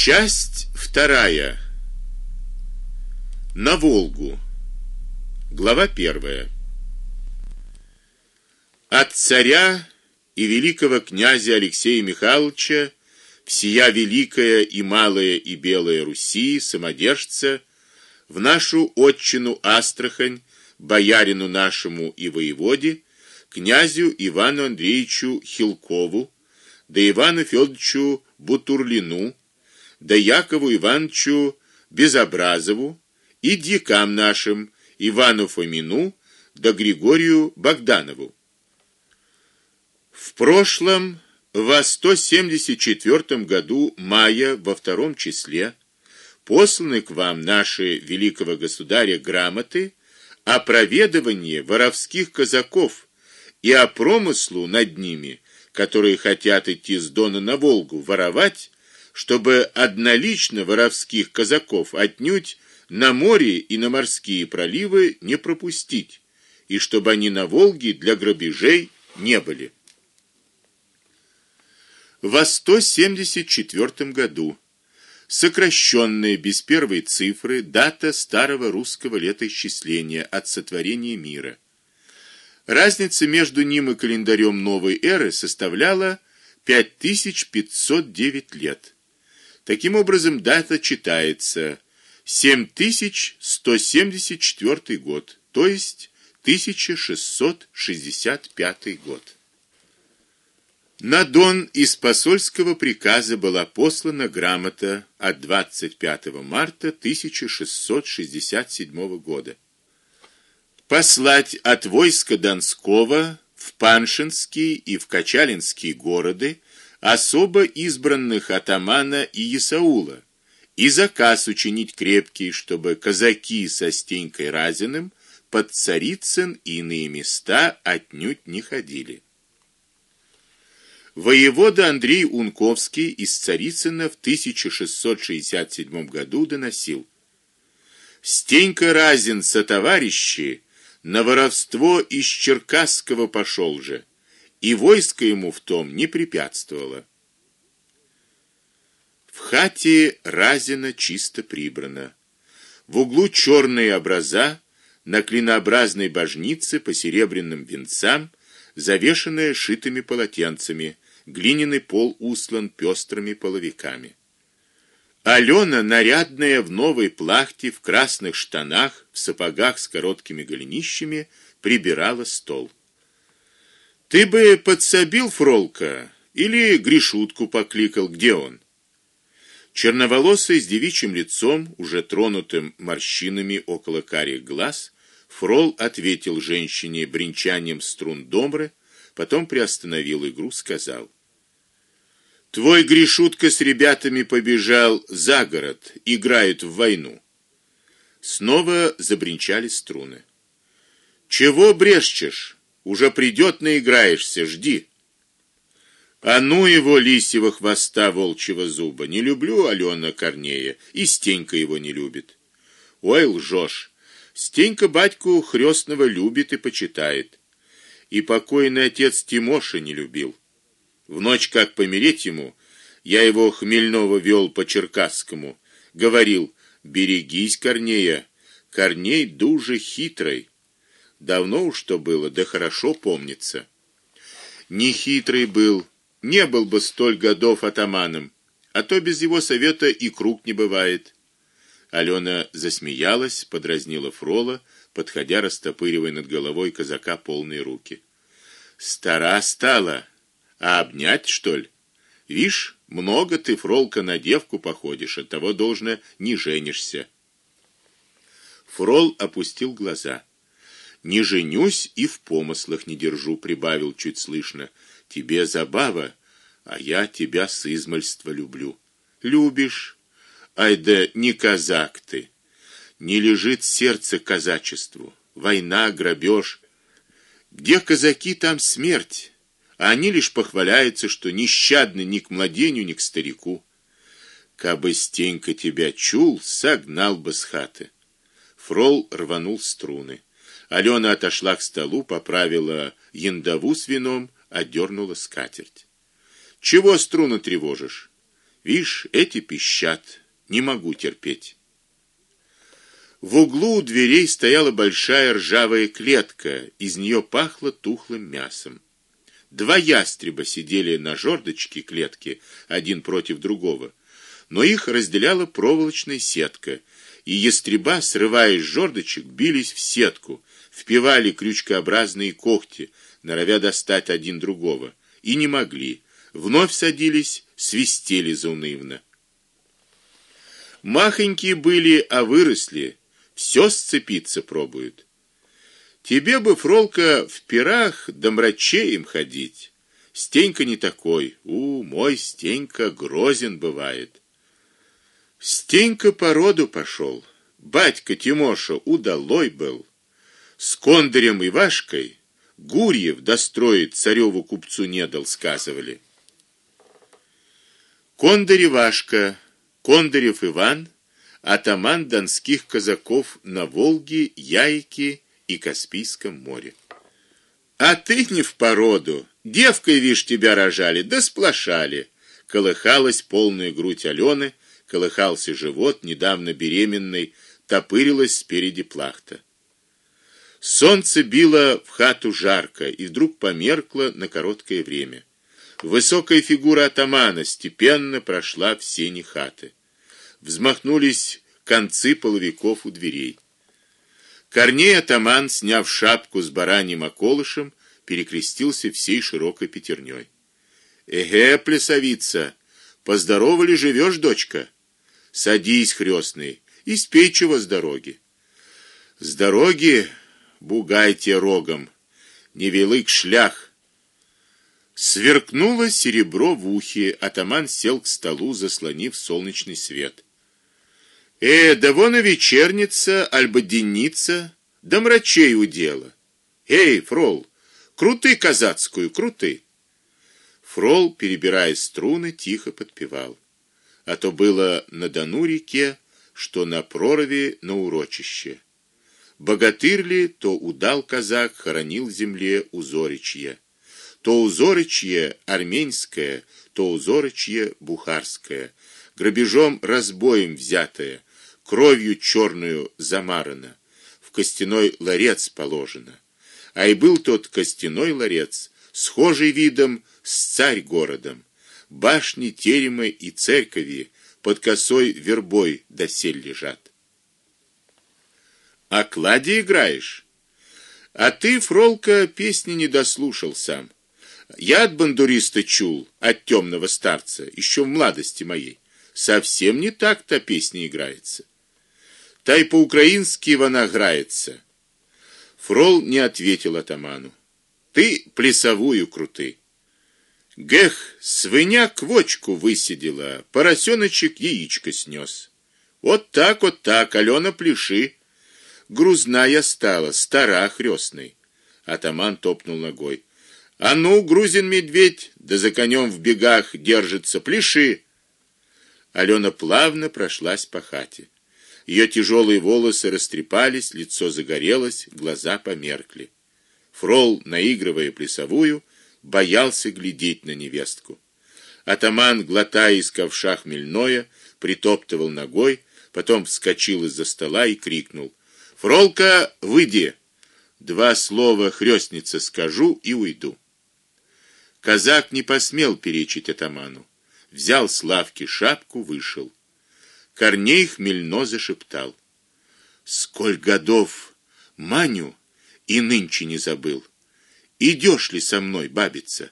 Часть вторая. На Волгу. Глава первая. От царя и великого князя Алексея Михайловича всея великая и малая и белая Руси самодержца в нашу отчину Астрахань боярину нашему и воеводе князю Ивану Андреевичу Хилкову, да Ивану Федоровичу Бутурлину, да Якову Ивановичу Безобразову и дикам нашим Ивану Фомину, да Григорию Богданову. В прошлом во 174 году мая во втором числе посланы к вам наши великого государя грамоты о проведывании воровских казаков и о промыслу над ними, которые хотят идти с Дона на Волгу воровать, чтобы однолично воровских казаков отнюдь на море и на морские проливы не пропустить, и чтобы они на Волге для грабежей не были. В 174 году сокращенная без первой цифры дата старого русского летоисчисления от сотворения мира. Разница между ним и календарем новой эры составляла 5509 лет. Таким образом, дата читается 7174 год, то есть 1665 год. На Дон из посольского приказа была послана грамота от 25 марта 1667 года. Послать от войска Донского в Паншинский и в Качалинский города особо избранных атамана и Исаула и заказ учинить крепкий, чтобы казаки со Стенькой Разиным под Царицын и иные места отнюдь не ходили. Воевода Андрей Унковский из Царицына в 1667 году доносил: Стенька Разин со товарищи на воровство из Черкасского пошел же, и войско ему в том не препятствовало. В хате Разина чисто прибрано. В углу черные образа, на клинообразной божнице по серебряным венцам, завешенная шитыми полотенцами глиняный пол устлан пестрыми половиками. Алена, нарядная в новой плахте, в красных штанах, в сапогах с короткими голенищами, прибирала стол. Ты бы подсобил Фролка или Гришутку покликал, где он? Черноволосый с девичьим лицом, уже тронутым морщинами около карих глаз, Фрол ответил женщине бренчанием струн домры, потом приостановил игру, сказал: Твой Гришутка с ребятами побежал за город, играют в войну. Снова забринчали струны. Чего брешешь? Уже придет наиграешься, жди. А ну его лисьего хвоста волчьего зуба. Не люблю Алена Корнея, и Стенька его не любит. Ой, лжешь. Стенька батьку хрестного любит и почитает. И покойный отец Тимоша не любил. В ночь, как помереть ему, я его хмельного вел по Черкасскому, говорил: "Берегись Корнея, Корней дуже хитрый". Давно уж что было, да хорошо помнится. Не хитрый был, не был бы столь годов атаманом, а то без его совета и круг не бывает. Алена засмеялась, подразнила Фрола, подходя, растопыривая над головой казака полные руки. Стара стала, а обнять, что ли? Вишь, много ты, фролка, на девку походишь, от того должно не женишься. Фрол опустил глаза. Не женюсь и в помыслах не держу, прибавил чуть слышно. Тебе забава, а я тебя с измальства люблю. Любишь? Ай да не казак ты. Не лежит сердце казачеству. Война, грабеж. Где казаки, там смерть а они лишь похваляются, что нещадны ни к младенью, ни к старику. Кабы Стенька тебя чул, согнал бы с хаты. Фрол рванул струны. Алена отошла к столу, поправила яндаву с вином, одернула скатерть. Чего струны тревожишь? Вишь, эти пищат, не могу терпеть. В углу у дверей стояла большая ржавая клетка, из нее пахло тухлым мясом. Два ястреба сидели на жердочке клетки, один против другого, но их разделяла проволочная сетка, и ястреба, срывая с жердочек, бились в сетку, впивали крючкообразные когти, норовя достать один другого, и не могли. Вновь садились, свистели заунывно. Махонькие были, а выросли, все сцепиться пробуют. Тебе бы, Фролка, в пирах да мрачеем ходить. Стенька не такой. У, мой Стенька грозен бывает. Стенька по роду пошел. Батька Тимоша удалой был. С Кондарем и Вашкой Гурьев достроить цареву купцу не дал, сказывали. Кондарь и Вашка, Кондарев Иван атаман донских казаков на Волге, Яйке и Каспийском море. А ты не в породу. Девкой, вишь, тебя рожали, да сплошали. Колыхалась полная грудь Алены, колыхался живот недавно беременной, топырилась спереди плахта. Солнце било в хату жарко и вдруг померкло на короткое время. Высокая фигура атамана степенно прошла в сени хаты взмахнулись концы половиков у дверей. Корней атаман, сняв шапку с бараньим околышем, перекрестился всей широкой пятерней. Эге, плясовица, поздоровали живешь, дочка? Садись, хрестный, и спей чего с дороги. С дороги бугайте рогом, не велик шлях. Сверкнуло серебро в ухе, атаман сел к столу, заслонив солнечный свет. Э, да вон и вечерница, альба денница, да мрачей удела. Эй, фрол, крути казацкую, крути. Фрол, перебирая струны, тихо подпевал. А то было на Дону реке, что на пророве на урочище. Богатырь ли, то удал казак хоронил в земле узоричье. То узоричье армянское, то узоричье бухарское, грабежом разбоем взятое кровью черную замарано, в костяной ларец положено. А и был тот костяной ларец, схожий видом с царь городом. Башни, теремы и церкви под косой вербой досель лежат. А клади играешь? А ты, Фролка, песни не дослушал сам. Я от бандуриста чул, от темного старца, еще в младости моей. Совсем не так-то песня играется. Та и по-украински вона грається. Фрол не ответил атаману. Ты плясовую крути. Гех, свиня квочку высидела, поросеночек яичко снес. Вот так, вот так, Алена пляши. Грузная стала, стара хрёстной. Атаман топнул ногой. А ну, грузин-медведь, да за конем в бегах держится, пляши. Алена плавно прошлась по хате. Ее тяжелые волосы растрепались, лицо загорелось, глаза померкли. Фрол, наигрывая плясовую, боялся глядеть на невестку. Атаман, глотая из ковша хмельное, притоптывал ногой, потом вскочил из-за стола и крикнул: "Фролка, выйди! Два слова хрестнице скажу и уйду". Казак не посмел перечить атаману. Взял с лавки шапку, вышел. Корней хмельно зашептал: "Сколь годов Маню и нынче не забыл. Идешь ли со мной, бабица?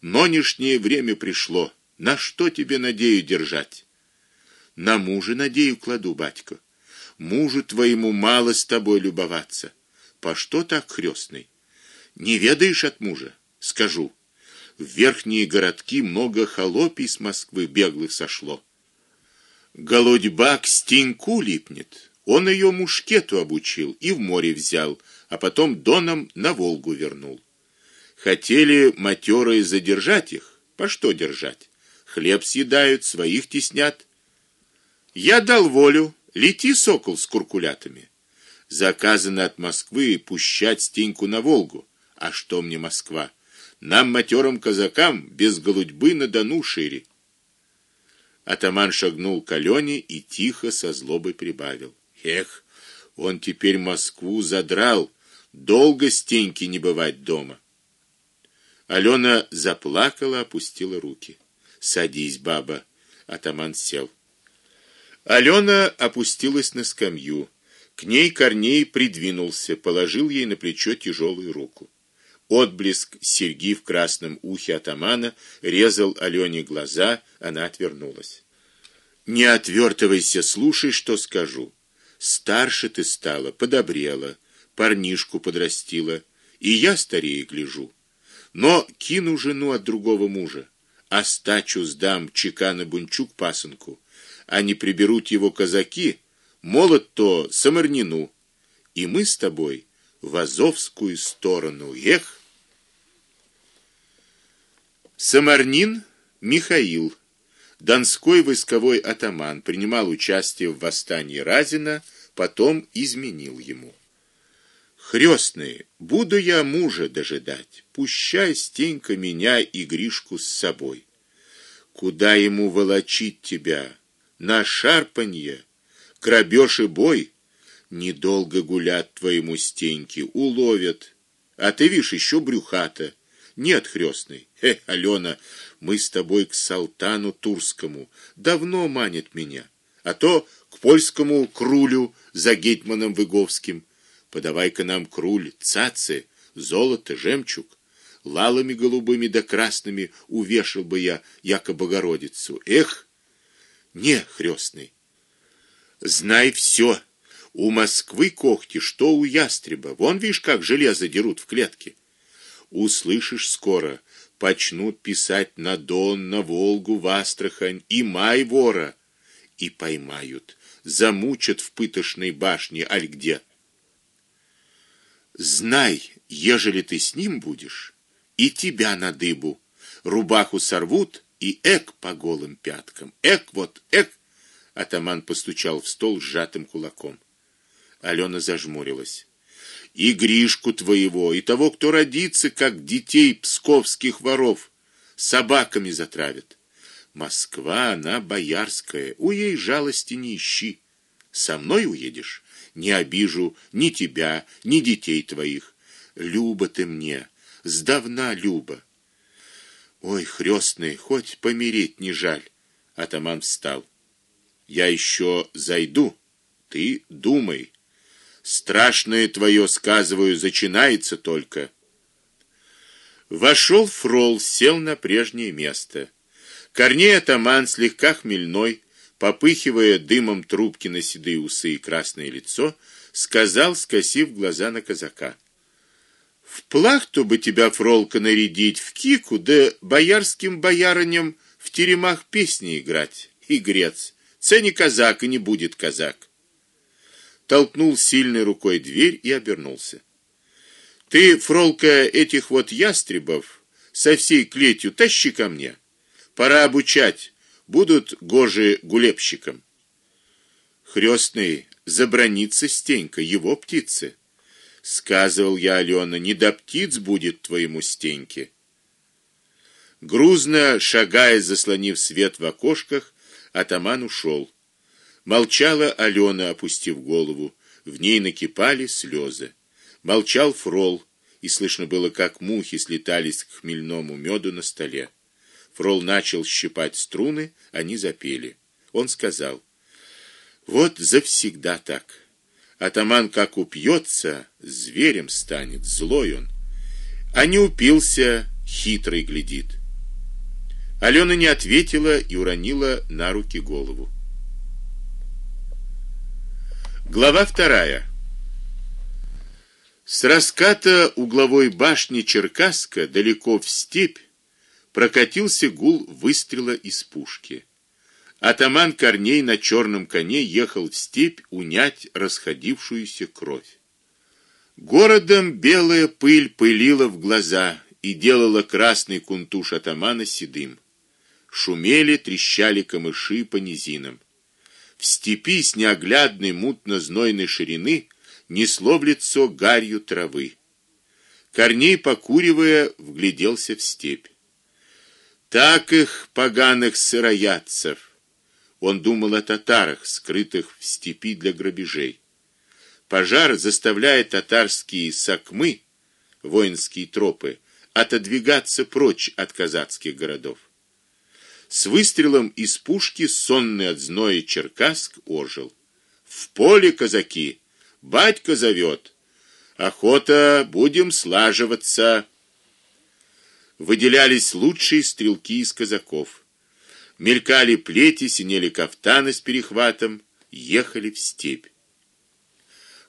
Нонешнее время пришло. На что тебе надею держать? На мужа надею кладу, батько. Мужу твоему мало с тобой любоваться. По что так хрестный? Не ведаешь от мужа? Скажу. В верхние городки много холопий с Москвы беглых сошло. Голодьба к стеньку липнет. Он ее мушкету обучил и в море взял, а потом доном на Волгу вернул. Хотели матерые задержать их, по что держать? Хлеб съедают, своих теснят. Я дал волю, лети сокол с куркулятами. Заказано от Москвы пущать стеньку на Волгу. А что мне Москва? Нам матерым казакам без голудьбы на Дону шире. Атаман шагнул к Алене и тихо со злобой прибавил: "Эх, он теперь Москву задрал, долго стеньки не бывать дома". Алена заплакала, опустила руки. "Садись, баба". Атаман сел. Алена опустилась на скамью. К ней Корней придвинулся, положил ей на плечо тяжелую руку. Отблеск серьги в красном ухе атамана резал Алёне глаза, она отвернулась. Не отвертывайся, слушай, что скажу. Старше ты стала, подобрела, парнишку подрастила, и я старее гляжу. Но кину жену от другого мужа, а стачу сдам чекана Бунчук пасынку, а не приберут его казаки, молот то самарнину, и мы с тобой в азовскую сторону. Эх, Самарнин Михаил, донской войсковой атаман, принимал участие в восстании Разина, потом изменил ему. Хрёстные, буду я мужа дожидать. Пущай Стенька меня и Гришку с собой. Куда ему волочить тебя? На шарпанье, грабеж и бой. Недолго гулять твоему Стеньке, уловят. А ты видишь еще брюхата. Нет, хрёстный. Э, Алена, мы с тобой к салтану турскому. Давно манит меня. А то к польскому крулю за гетманом Выговским. Подавай-ка нам круль, цацы, золото, жемчуг. Лалами голубыми да красными увешал бы я, яко Богородицу. Эх, не, хрёстный. Знай все. У Москвы когти, что у ястреба. Вон видишь, как железо дерут в клетке. Услышишь скоро, почнут писать на Дон, на Волгу, в Астрахань и май вора и поймают, замучат в пытошной башне аль где. Знай, ежели ты с ним будешь, и тебя на дыбу, рубаху сорвут и эк по голым пяткам. Эк вот, эк. Атаман постучал в стол сжатым кулаком. Алена зажмурилась и Гришку твоего, и того, кто родится, как детей псковских воров, собаками затравят. Москва, она боярская, у ей жалости не ищи. Со мной уедешь, не обижу ни тебя, ни детей твоих. Люба ты мне, сдавна люба. Ой, хрёстный, хоть помереть не жаль. Атаман встал. Я еще зайду. Ты думай. Страшное твое, сказываю, начинается только. Вошел Фрол, сел на прежнее место. Корней атаман слегка хмельной, попыхивая дымом трубки на седые усы и красное лицо, сказал, скосив глаза на казака: "В плахту бы тебя фролка нарядить, в кику, да боярским боярыням в теремах песни играть. И грец, цени казак и не будет казак" толкнул сильной рукой дверь и обернулся. Ты, фролка, этих вот ястребов со всей клетью тащи ко мне. Пора обучать, будут гожи гулебщикам. Хрёстный забранится Стенька, его птицы. Сказывал я Алёна, не до птиц будет твоему Стеньке. Грузно шагая, заслонив свет в окошках, атаман ушел. Молчала Алена, опустив голову, в ней накипали слезы. Молчал Фрол, и слышно было, как мухи слетались к хмельному меду на столе. Фрол начал щипать струны, они запели. Он сказал: "Вот завсегда так. Атаман как упьется, зверем станет, злой он. А не упился, хитрый глядит". Алена не ответила и уронила на руки голову. Глава вторая. С раската угловой башни Черкасска далеко в степь прокатился гул выстрела из пушки. Атаман Корней на черном коне ехал в степь унять расходившуюся кровь. Городом белая пыль пылила в глаза и делала красный кунтуш атамана седым. Шумели, трещали камыши по низинам. В степи с неоглядной мутно-знойной ширины несло в лицо гарью травы. Корней, покуривая, вгляделся в степь. Так их поганых сыроядцев, Он думал о татарах, скрытых в степи для грабежей. Пожар заставляет татарские сакмы, воинские тропы, отодвигаться прочь от казацких городов. С выстрелом из пушки сонный от зноя Черкасск ожил. В поле казаки, батька зовет. Охота, будем слаживаться. Выделялись лучшие стрелки из казаков. Мелькали плети, синели кафтаны с перехватом, ехали в степь.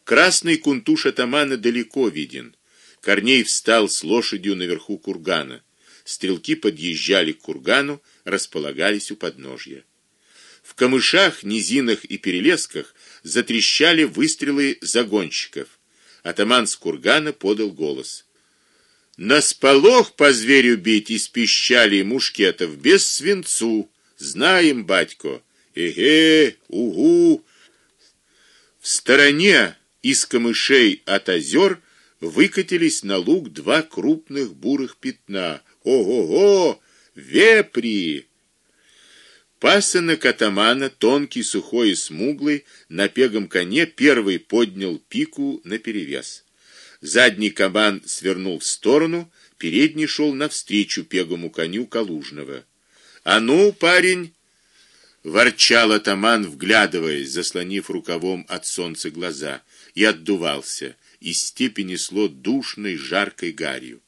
Красный кунтуш атамана далеко виден. Корней встал с лошадью наверху кургана. Стрелки подъезжали к кургану, располагались у подножья. В камышах, низинах и перелесках затрещали выстрелы загонщиков. Атаман с кургана подал голос. На сполох по зверю бить из пищали мушкетов без свинцу. Знаем, батько. Эге, угу. В стороне из камышей от озер выкатились на луг два крупных бурых пятна. Ого-го! Вепри! Пасынок атамана, тонкий, сухой и смуглый, на пегом коне первый поднял пику наперевес. Задний кабан свернул в сторону, передний шел навстречу пегому коню Калужного. А ну, парень, ворчал атаман, вглядываясь, заслонив рукавом от солнца глаза, и отдувался. Из степи несло душной жаркой гарью.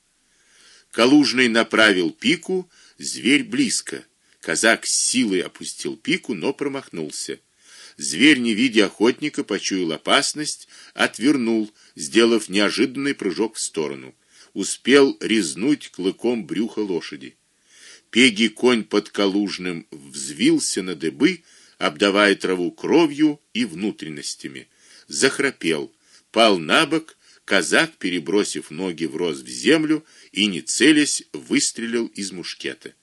Калужный направил пику, зверь близко. Казак с силой опустил пику, но промахнулся. Зверь, не видя охотника, почуял опасность, отвернул, сделав неожиданный прыжок в сторону. Успел резнуть клыком брюхо лошади. Пегий конь под Калужным взвился на дыбы, обдавая траву кровью и внутренностями. Захрапел, пал на бок, казак, перебросив ноги врос в землю и не целясь, выстрелил из мушкета.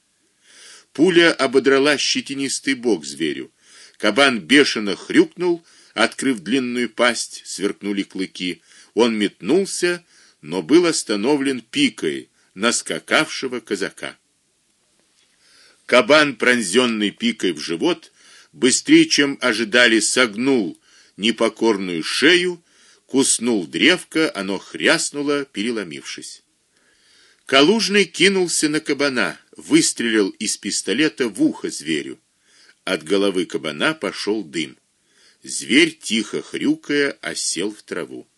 Пуля ободрала щетинистый бок зверю. Кабан бешено хрюкнул, открыв длинную пасть, сверкнули клыки. Он метнулся, но был остановлен пикой наскакавшего казака. Кабан, пронзенный пикой в живот, быстрее, чем ожидали, согнул непокорную шею, куснул древко, оно хряснуло, переломившись. Калужный кинулся на кабана, выстрелил из пистолета в ухо зверю. От головы кабана пошел дым. Зверь тихо хрюкая осел в траву.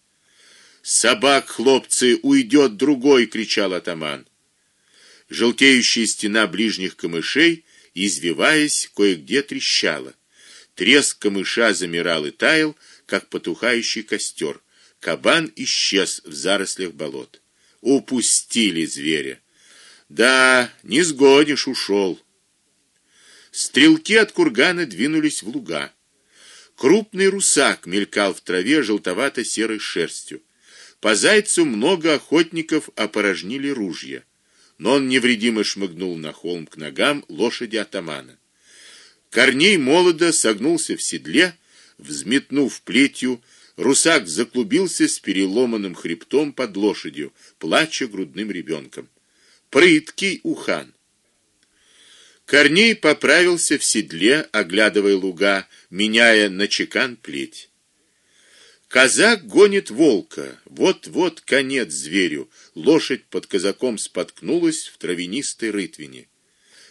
Собак, хлопцы, уйдет другой, кричал атаман. Желтеющая стена ближних камышей, извиваясь, кое-где трещала. Треск камыша замирал и таял, как потухающий костер. Кабан исчез в зарослях болот. Упустили зверя. Да, не сгонишь, ушел. Стрелки от кургана двинулись в луга. Крупный русак мелькал в траве желтовато-серой шерстью. По зайцу много охотников опорожнили ружья, но он невредимо шмыгнул на холм к ногам лошади атамана. Корней молодо согнулся в седле, взметнув плетью, Русак заклубился с переломанным хребтом под лошадью, плача грудным ребенком. Прыткий ухан. Корней поправился в седле, оглядывая луга, меняя на чекан плеть. Казак гонит волка. Вот-вот конец зверю. Лошадь под казаком споткнулась в травянистой рытвине.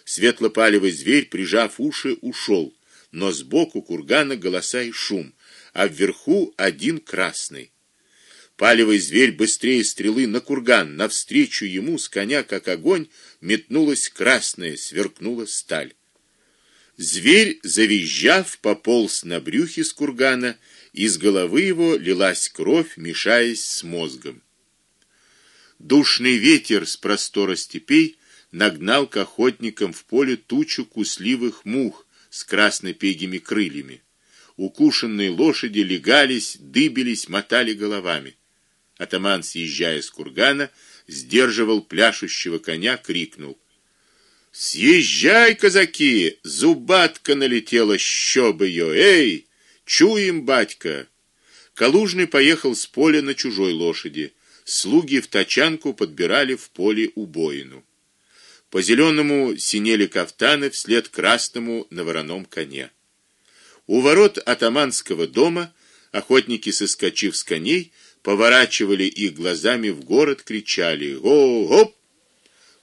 Светлопалевый зверь, прижав уши, ушел, но сбоку кургана голоса и шум а вверху один красный. Палевый зверь быстрее стрелы на курган, навстречу ему с коня как огонь метнулась красная, сверкнула сталь. Зверь, завизжав, пополз на брюхе с кургана, из головы его лилась кровь, мешаясь с мозгом. Душный ветер с простора степей нагнал к охотникам в поле тучу кусливых мух с краснопегими крыльями. Укушенные лошади легались, дыбились, мотали головами. Атаман, съезжая с кургана, сдерживал пляшущего коня, крикнул: "Съезжай, казаки, зубатка налетела, щоб ее, эй, чуем, батька!" Калужный поехал с поля на чужой лошади. Слуги в тачанку подбирали в поле убоину. По зеленому синели кафтаны вслед красному на вороном коне. У ворот атаманского дома охотники, соскочив с коней, поворачивали их глазами в город, кричали: "Го-гоп!"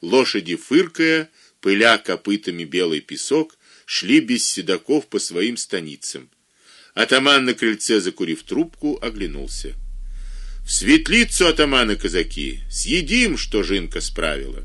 Лошади фыркая, пыля копытами белый песок, шли без седаков по своим станицам. Атаман на крыльце, закурив трубку, оглянулся. В светлицу атамана казаки, съедим, что жинка справила.